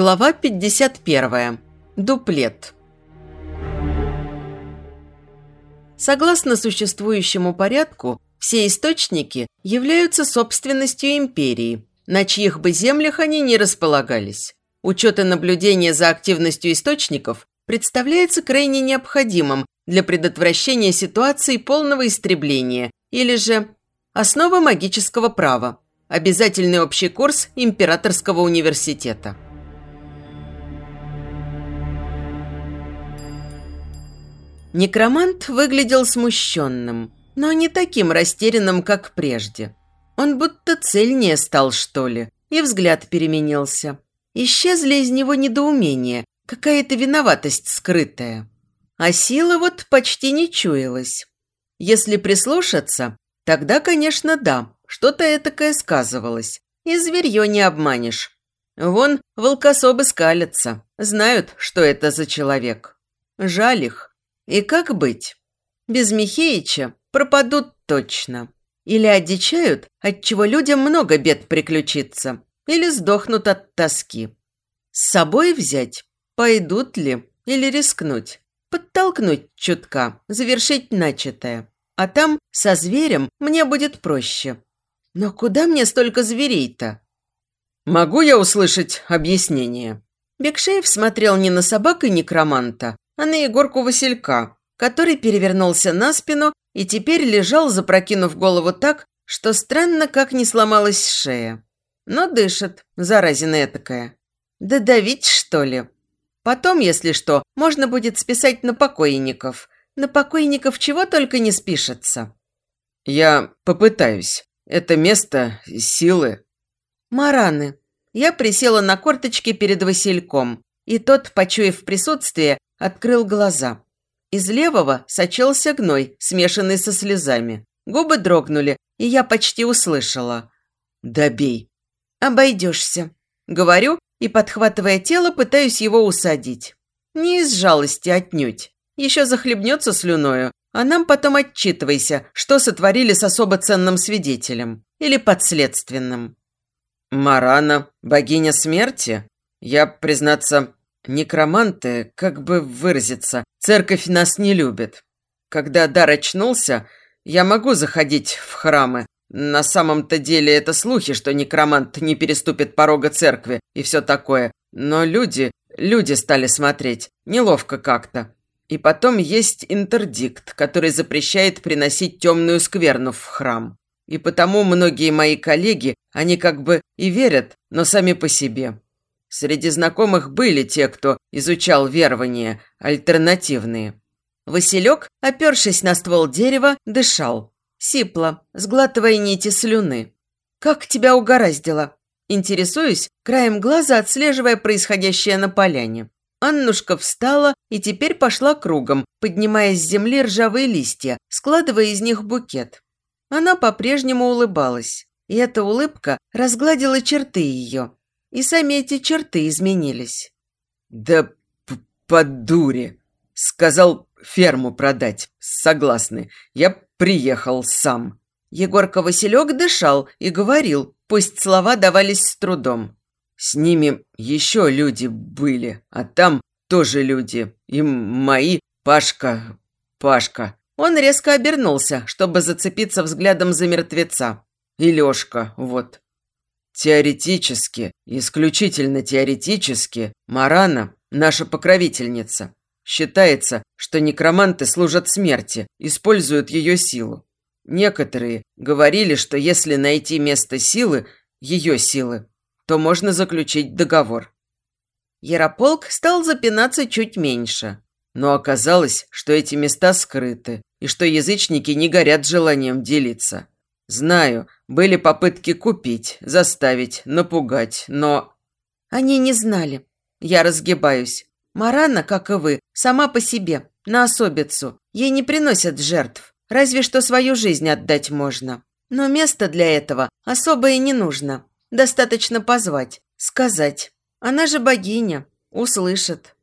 Глава 51. Дуплет. Согласно существующему порядку, все источники являются собственностью империи, на чьих бы землях они не располагались. Учет и наблюдение за активностью источников представляется крайне необходимым для предотвращения ситуации полного истребления или же основа магического права, обязательный общий курс Императорского университета. Некромант выглядел смущенным, но не таким растерянным, как прежде. Он будто цельнее стал, что ли, и взгляд переменился. Исчезли из него недоумения, какая-то виноватость скрытая. А сила вот почти не чуялась. Если прислушаться, тогда, конечно, да, что-то этакое сказывалось. И зверье не обманешь. Вон волкособы скалятся, знают, что это за человек. Жаль их. И как быть? Без Михеича пропадут точно. Или одичают, отчего людям много бед приключится, или сдохнут от тоски. С собой взять? Пойдут ли? Или рискнуть? Подтолкнуть чутка, завершить начатое. А там со зверем мне будет проще. Но куда мне столько зверей-то? Могу я услышать объяснение? Бекшеев смотрел не на собак и некроманта, а на Егорку Василька, который перевернулся на спину и теперь лежал, запрокинув голову так, что странно, как не сломалась шея. Но дышит, заразина этакая. Да давить, что ли? Потом, если что, можно будет списать на покойников. На покойников чего только не спишется. Я попытаюсь. Это место силы. Мараны. Я присела на корточки перед Васильком, и тот, почуяв присутствие, открыл глаза. Из левого сочился гной, смешанный со слезами. Губы дрогнули, и я почти услышала. «Добей». «Обойдешься». Говорю и, подхватывая тело, пытаюсь его усадить. Не из жалости отнюдь. Еще захлебнется слюною, а нам потом отчитывайся, что сотворили с особо ценным свидетелем. Или подследственным. «Марана, богиня смерти? Я, признаться, Некроманты, как бы выразиться, церковь нас не любит. Когда дар очнулся, я могу заходить в храмы. На самом-то деле это слухи, что некромант не переступит порога церкви и все такое. Но люди, люди стали смотреть. Неловко как-то. И потом есть интердикт, который запрещает приносить темную скверну в храм. И потому многие мои коллеги, они как бы и верят, но сами по себе. Среди знакомых были те, кто изучал верования, альтернативные. Василек, опершись на ствол дерева, дышал. Сипло, сглатывая нити слюны. «Как тебя угораздило?» Интересуюсь, краем глаза отслеживая происходящее на поляне. Аннушка встала и теперь пошла кругом, поднимая с земли ржавые листья, складывая из них букет. Она по-прежнему улыбалась, и эта улыбка разгладила черты ее, и сами эти черты изменились. «Да по дуре!» Сказал ферму продать. Согласны. Я приехал сам. Егорка Василек дышал и говорил, пусть слова давались с трудом. С ними еще люди были, а там тоже люди. И мои Пашка, Пашка. Он резко обернулся, чтобы зацепиться взглядом за мертвеца. И Лешка, вот. Теоретически, исключительно теоретически, Марана – наша покровительница. Считается, что некроманты служат смерти, используют ее силу. Некоторые говорили, что если найти место силы, ее силы, то можно заключить договор. Ярополк стал запинаться чуть меньше. Но оказалось, что эти места скрыты, и что язычники не горят желанием делиться. Знаю, были попытки купить, заставить, напугать, но... Они не знали. Я разгибаюсь. Марана, как и вы, сама по себе, на особицу. Ей не приносят жертв. Разве что свою жизнь отдать можно. Но место для этого особое не нужно. Достаточно позвать, сказать. Она же богиня, услышит.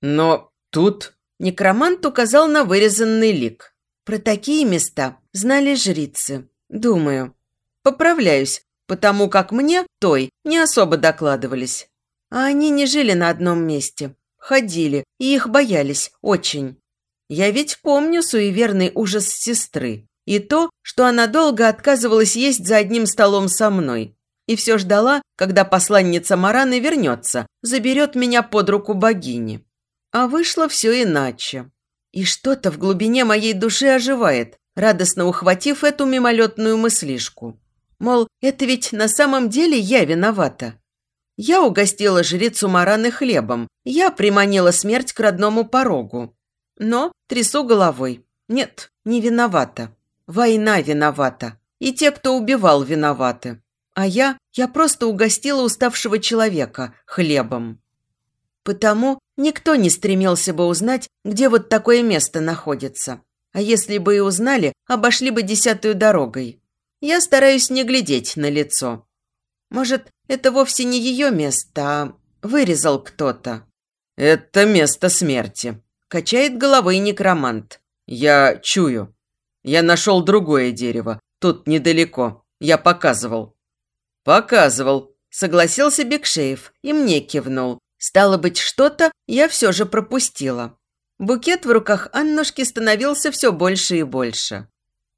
Но тут... Некромант указал на вырезанный лик. Про такие места знали жрицы. Думаю. Поправляюсь, потому как мне, той, не особо докладывались. А они не жили на одном месте. Ходили, и их боялись очень. Я ведь помню суеверный ужас сестры. И то, что она долго отказывалась есть за одним столом со мной. И все ждала, когда посланница Мараны вернется, заберет меня под руку богини. А вышло все иначе. И что-то в глубине моей души оживает, радостно ухватив эту мимолетную мыслишку. Мол, это ведь на самом деле я виновата. Я угостила жрицу Мараны хлебом, я приманила смерть к родному порогу. Но трясу головой. Нет, не виновата. Война виновата. И те, кто убивал, виноваты. А я, я просто угостила уставшего человека хлебом. Потому никто не стремился бы узнать, где вот такое место находится. А если бы и узнали, обошли бы десятую дорогой. Я стараюсь не глядеть на лицо. Может, это вовсе не ее место, а вырезал кто-то. «Это место смерти», – качает головой некромант. «Я чую. Я нашел другое дерево. Тут недалеко. Я показывал». «Показывал», – согласился Бекшеев и мне кивнул. Стало быть, что-то я все же пропустила. Букет в руках Аннушки становился все больше и больше.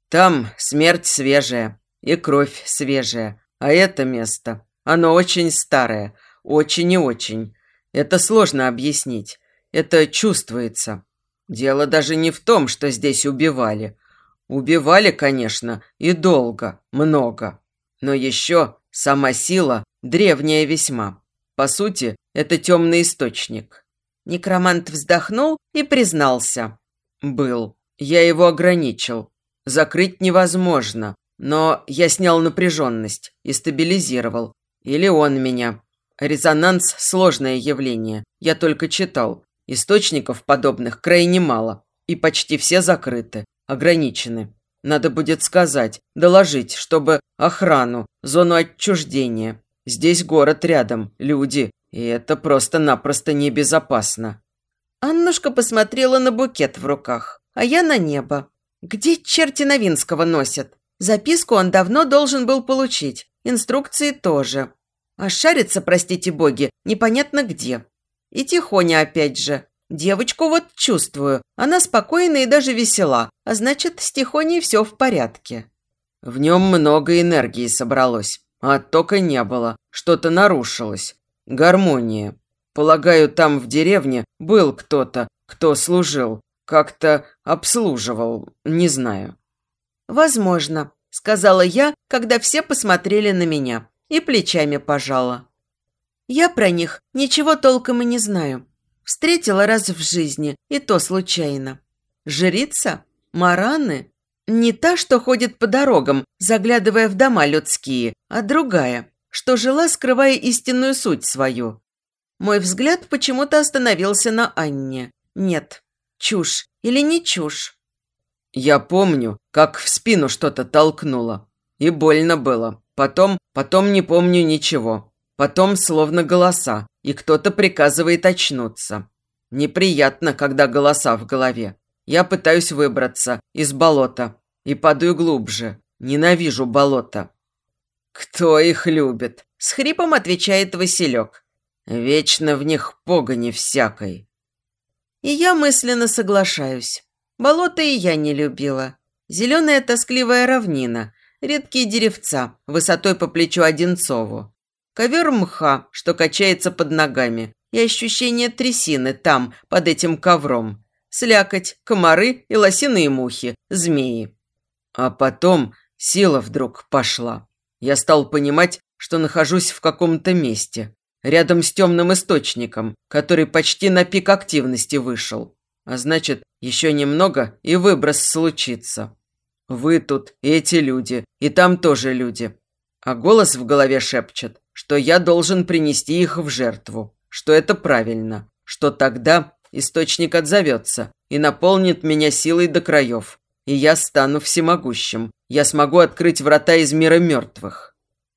Там смерть свежая и кровь свежая, а это место, оно очень старое, очень и очень. Это сложно объяснить, это чувствуется. Дело даже не в том, что здесь убивали. Убивали, конечно, и долго, много. Но еще сама сила древняя весьма. По сути, это темный источник. Некромант вздохнул и признался. Был. Я его ограничил. Закрыть невозможно. Но я снял напряженность и стабилизировал. Или он меня. Резонанс – сложное явление. Я только читал. Источников подобных крайне мало. И почти все закрыты, ограничены. Надо будет сказать, доложить, чтобы охрану, зону отчуждения. Здесь город рядом, люди, и это просто-напросто небезопасно. Аннушка посмотрела на букет в руках, а я на небо. Где черти Новинского носят? Записку он давно должен был получить, инструкции тоже. А шарится, простите боги, непонятно где. И Тихоня опять же. Девочку вот чувствую, она спокойна и даже весела, а значит, с Тихоней все в порядке. В нем много энергии собралось, а оттока не было, что-то нарушилось. Гармония. Полагаю, там в деревне был кто-то, кто служил, как-то обслуживал, не знаю. Возможно, сказала я, когда все посмотрели на меня, и плечами пожала. Я про них ничего толком и не знаю. Встретила раз в жизни, и то случайно. Жрица? Мараны? Не та, что ходит по дорогам, заглядывая в дома людские, а другая, что жила, скрывая истинную суть свою. Мой взгляд почему-то остановился на Анне. Нет, чушь или не чушь? Я помню, как в спину что-то толкнуло. И больно было. Потом, потом не помню ничего. Потом словно голоса, и кто-то приказывает очнуться. Неприятно, когда голоса в голове. Я пытаюсь выбраться из болота и падаю глубже. Ненавижу болото. «Кто их любит?» – с хрипом отвечает Василек. «Вечно в них погони всякой». И я мысленно соглашаюсь. Болото и я не любила. Зеленая тоскливая равнина, редкие деревца, высотой по плечу Одинцову. Ковер мха, что качается под ногами, и ощущение трясины там, под этим ковром. Слякоть, комары и лосиные мухи, змеи. А потом сила вдруг пошла я стал понимать, что нахожусь в каком-то месте, рядом с темным источником, который почти на пик активности вышел. А значит, еще немного, и выброс случится. Вы тут, и эти люди, и там тоже люди. А голос в голове шепчет, что я должен принести их в жертву, что это правильно, что тогда источник отзовется и наполнит меня силой до краев, и я стану всемогущим. Я смогу открыть врата из мира мертвых.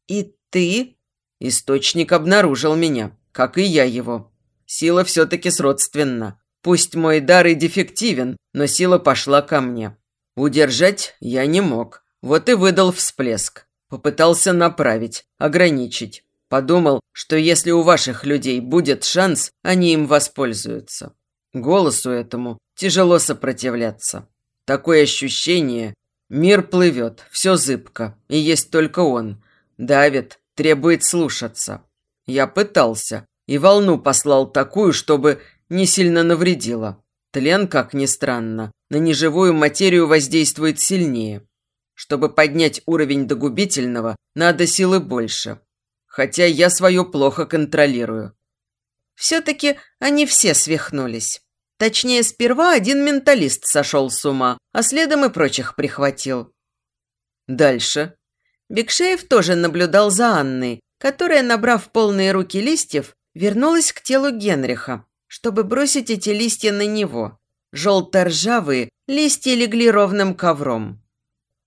И ты? Источник обнаружил меня, как и я его. Сила все-таки сродственна. Пусть мой дар и дефективен, но сила пошла ко мне. Удержать я не мог. Вот и выдал всплеск. Попытался направить, ограничить. Подумал, что если у ваших людей будет шанс, они им воспользуются. Голосу этому тяжело сопротивляться. Такое ощущение – мир плывет, все зыбко, и есть только он. Давит, требует слушаться. Я пытался, и волну послал такую, чтобы не сильно навредила. Тлен, как ни странно, на неживую материю воздействует сильнее. Чтобы поднять уровень до губительного, надо силы больше. Хотя я свое плохо контролирую. Все-таки они все свихнулись. Точнее, сперва один менталист сошел с ума, а следом и прочих прихватил. Дальше. Бекшеев тоже наблюдал за Анной, которая, набрав полные руки листьев, вернулась к телу Генриха, чтобы бросить эти листья на него. Желто-ржавые листья легли ровным ковром.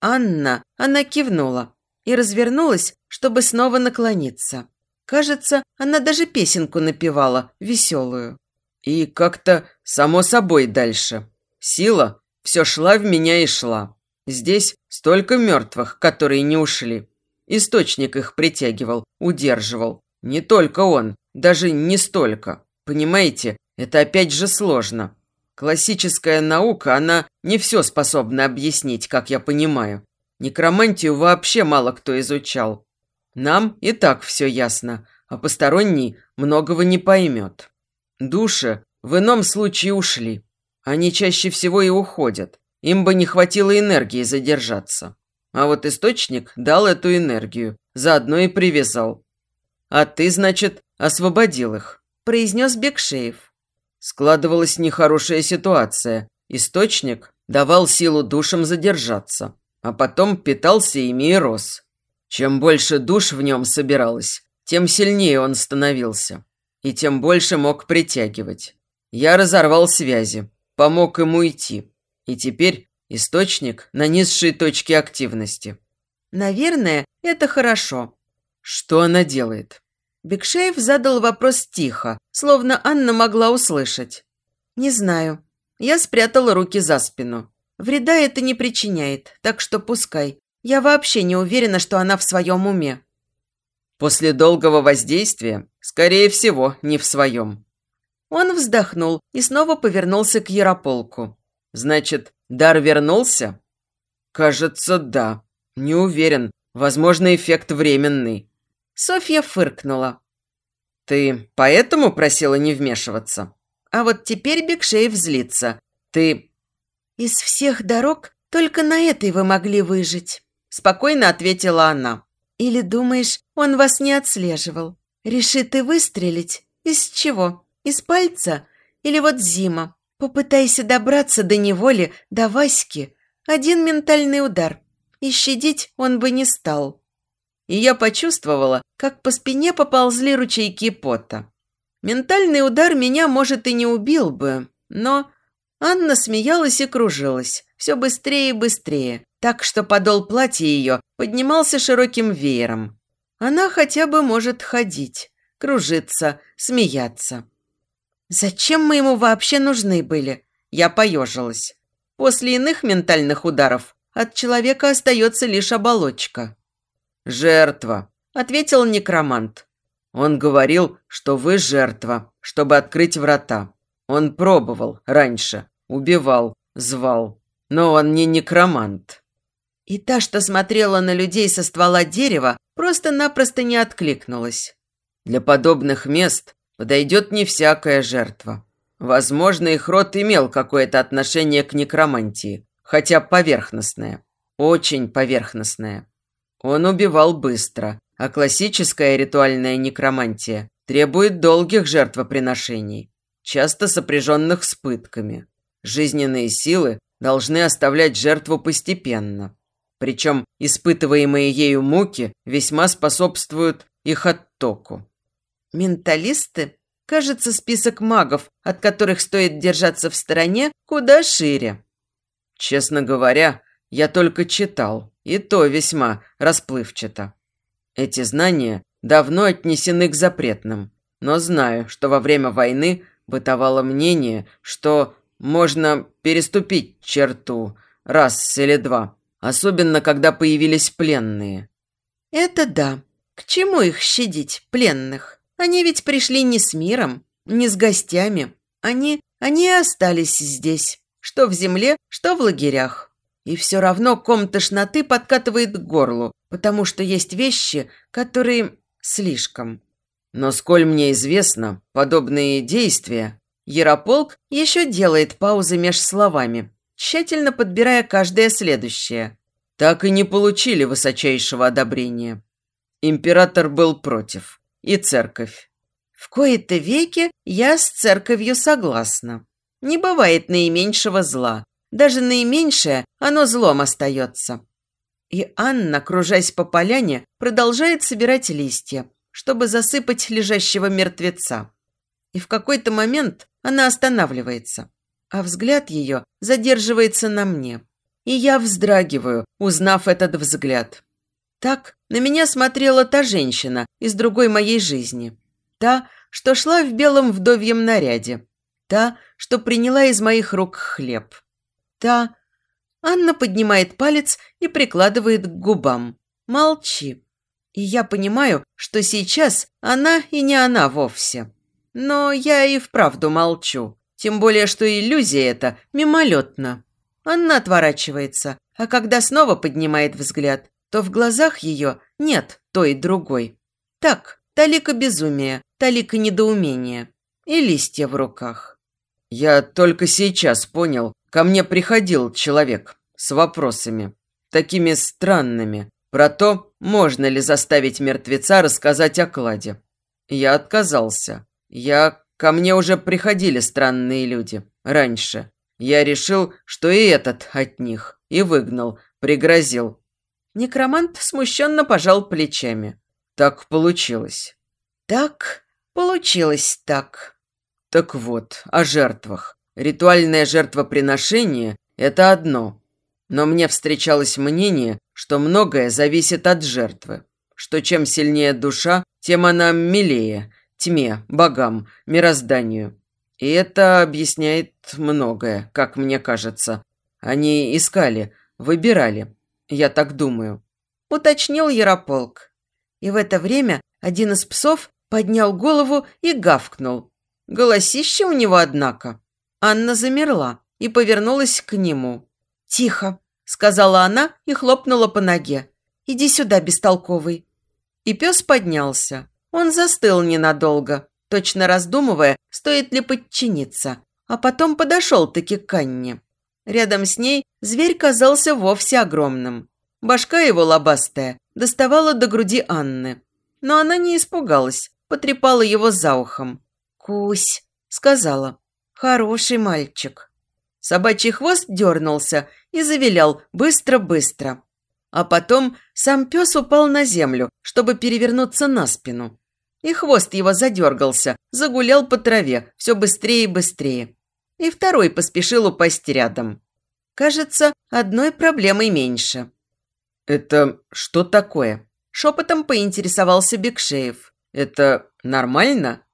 Анна, она кивнула и развернулась, чтобы снова наклониться. Кажется, она даже песенку напевала, веселую. И как-то само собой дальше. Сила все шла в меня и шла. Здесь столько мертвых, которые не ушли. Источник их притягивал, удерживал. Не только он, даже не столько. Понимаете, это опять же сложно. Классическая наука, она не все способна объяснить, как я понимаю. Некромантию вообще мало кто изучал. Нам и так все ясно, а посторонний многого не поймет. Души в ином случае ушли. Они чаще всего и уходят. Им бы не хватило энергии задержаться. А вот источник дал эту энергию, заодно и привязал. А ты, значит, освободил их, произнес Бекшеев. Складывалась нехорошая ситуация. Источник давал силу душам задержаться, а потом питался ими и рос. Чем больше душ в нем собиралось, тем сильнее он становился и тем больше мог притягивать. Я разорвал связи, помог ему идти, и теперь источник на низшей точке активности. Наверное, это хорошо. Что она делает? Бекшеев задал вопрос тихо, словно Анна могла услышать. «Не знаю. Я спрятала руки за спину. Вреда это не причиняет, так что пускай. Я вообще не уверена, что она в своем уме». После долгого воздействия, скорее всего, не в своем. Он вздохнул и снова повернулся к Ярополку. «Значит, дар вернулся?» «Кажется, да. Не уверен. Возможно, эффект временный». Софья фыркнула. «Ты поэтому просила не вмешиваться?» А вот теперь Бекшеев злится. «Ты...» «Из всех дорог только на этой вы могли выжить», – спокойно ответила она. Или думаешь, он вас не отслеживал? Решит и выстрелить? Из чего? Из пальца? Или вот Зима? Попытайся добраться до неволи, до Васьки. Один ментальный удар. И щадить он бы не стал. И я почувствовала, как по спине поползли ручейки пота. Ментальный удар меня, может, и не убил бы, но... Анна смеялась и кружилась, все быстрее и быстрее, так что подол платья ее поднимался широким веером. Она хотя бы может ходить, кружиться, смеяться. Зачем мы ему вообще нужны были? Я поежилась. После иных ментальных ударов от человека остается лишь оболочка. «Жертва», – ответил некромант. «Он говорил, что вы жертва, чтобы открыть врата. Он пробовал раньше, убивал, звал, но он не некромант». И та, что смотрела на людей со ствола дерева, просто-напросто не откликнулась. Для подобных мест подойдет не всякая жертва. Возможно, их род имел какое-то отношение к некромантии, хотя поверхностное, очень поверхностное. Он убивал быстро, а классическая ритуальная некромантия требует долгих жертвоприношений, часто сопряженных с пытками. Жизненные силы должны оставлять жертву постепенно, причем испытываемые ею муки весьма способствуют их оттоку. Менталисты? Кажется, список магов, от которых стоит держаться в стороне, куда шире. Честно говоря, я только читал, и то весьма расплывчато. Эти знания давно отнесены к запретным, но знаю, что во время войны бытовало мнение, что можно переступить черту раз или два, Особенно, когда появились пленные. Это да. К чему их щадить, пленных? Они ведь пришли не с миром, не с гостями. Они, они остались здесь, что в земле, что в лагерях. И все равно ком тошноты подкатывает к горлу, потому что есть вещи, которые слишком. Но сколь мне известно, подобные действия... Ярополк еще делает паузы меж словами, тщательно подбирая каждое следующее. Так и не получили высочайшего одобрения. Император был против. И церковь. В кои-то веки я с церковью согласна. Не бывает наименьшего зла. Даже наименьшее, оно злом остается. И Анна, кружась по поляне, продолжает собирать листья, чтобы засыпать лежащего мертвеца. И в какой-то момент она останавливается, а взгляд ее задерживается на мне. И я вздрагиваю, узнав этот взгляд. Так на меня смотрела та женщина из другой моей жизни. Та, что шла в белом вдовьем наряде. Та, что приняла из моих рук хлеб. Та... Анна поднимает палец и прикладывает к губам. Молчи. И я понимаю, что сейчас она и не она вовсе. Но я и вправду молчу. Тем более, что иллюзия эта мимолетна. Анна отворачивается, а когда снова поднимает взгляд, то в глазах ее нет той другой. Так, талика безумия, талика недоумения и листья в руках. Я только сейчас понял, ко мне приходил человек с вопросами, такими странными, про то, можно ли заставить мертвеца рассказать о кладе. Я отказался. Я... Ко мне уже приходили странные люди. Раньше. Я решил, что и этот от них. И выгнал. Пригрозил. Некромант смущенно пожал плечами. Так получилось. Так получилось так. Так вот, о жертвах. Ритуальное жертвоприношение – это одно. Но мне встречалось мнение, что многое зависит от жертвы. Что чем сильнее душа, тем она милее, тьме, богам, мирозданию. И это объясняет многое, как мне кажется. Они искали, выбирали. Я так думаю. Уточнил Ярополк. И в это время один из псов поднял голову и гавкнул. Голосище у него, однако. Анна замерла и повернулась к нему. «Тихо», – сказала она и хлопнула по ноге. «Иди сюда, бестолковый». И пес поднялся. Он застыл ненадолго, точно раздумывая, стоит ли подчиниться, а потом подошел-таки к Анне. Рядом с ней зверь казался вовсе огромным. Башка его лобастая доставала до груди Анны. Но она не испугалась, потрепала его за ухом. «Кусь», – сказала, – «хороший мальчик». Собачий хвост дернулся и завилял быстро-быстро. А потом сам пес упал на землю, чтобы перевернуться на спину. И хвост его задергался, загулял по траве все быстрее и быстрее. И второй поспешил упасть рядом. Кажется, одной проблемой меньше. «Это что такое?» Шепотом поинтересовался Бекшеев. «Это нормально?»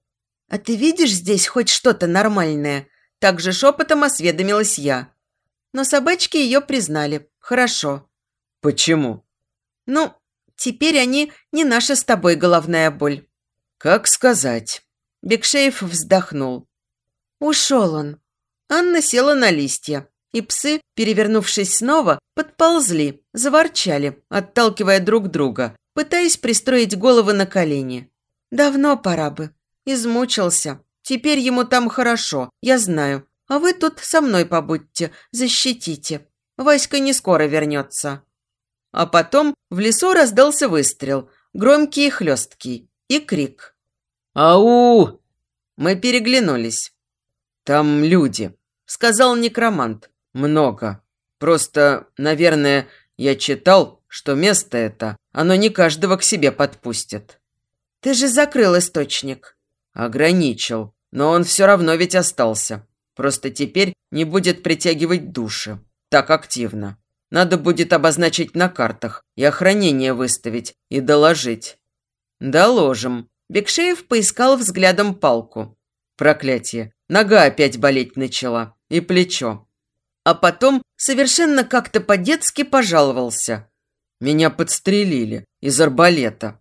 «А ты видишь здесь хоть что-то нормальное?» Также шепотом осведомилась я. Но собачки ее признали. Хорошо. «Почему?» «Ну, теперь они не наша с тобой головная боль. «Как сказать?» Бекшеев вздохнул. Ушел он. Анна села на листья, и псы, перевернувшись снова, подползли, заворчали, отталкивая друг друга, пытаясь пристроить головы на колени. Давно пора бы. Измучился. Теперь ему там хорошо, я знаю. А вы тут со мной побудьте, защитите. Васька не скоро вернется. А потом в лесу раздался выстрел, громкий и хлесткий и крик. «Ау!» Мы переглянулись. «Там люди», – сказал некромант. «Много. Просто, наверное, я читал, что место это, оно не каждого к себе подпустит». «Ты же закрыл источник». «Ограничил, но он все равно ведь остался. Просто теперь не будет притягивать души. Так активно. Надо будет обозначить на картах и охранение выставить, и доложить. «Доложим». Бекшеев поискал взглядом палку. Проклятие. Нога опять болеть начала. И плечо. А потом совершенно как-то по-детски пожаловался. Меня подстрелили из арбалета.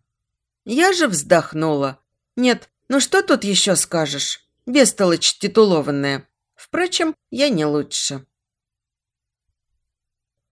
Я же вздохнула. Нет, ну что тут еще скажешь? Бестолочь титулованная. Впрочем, я не лучше.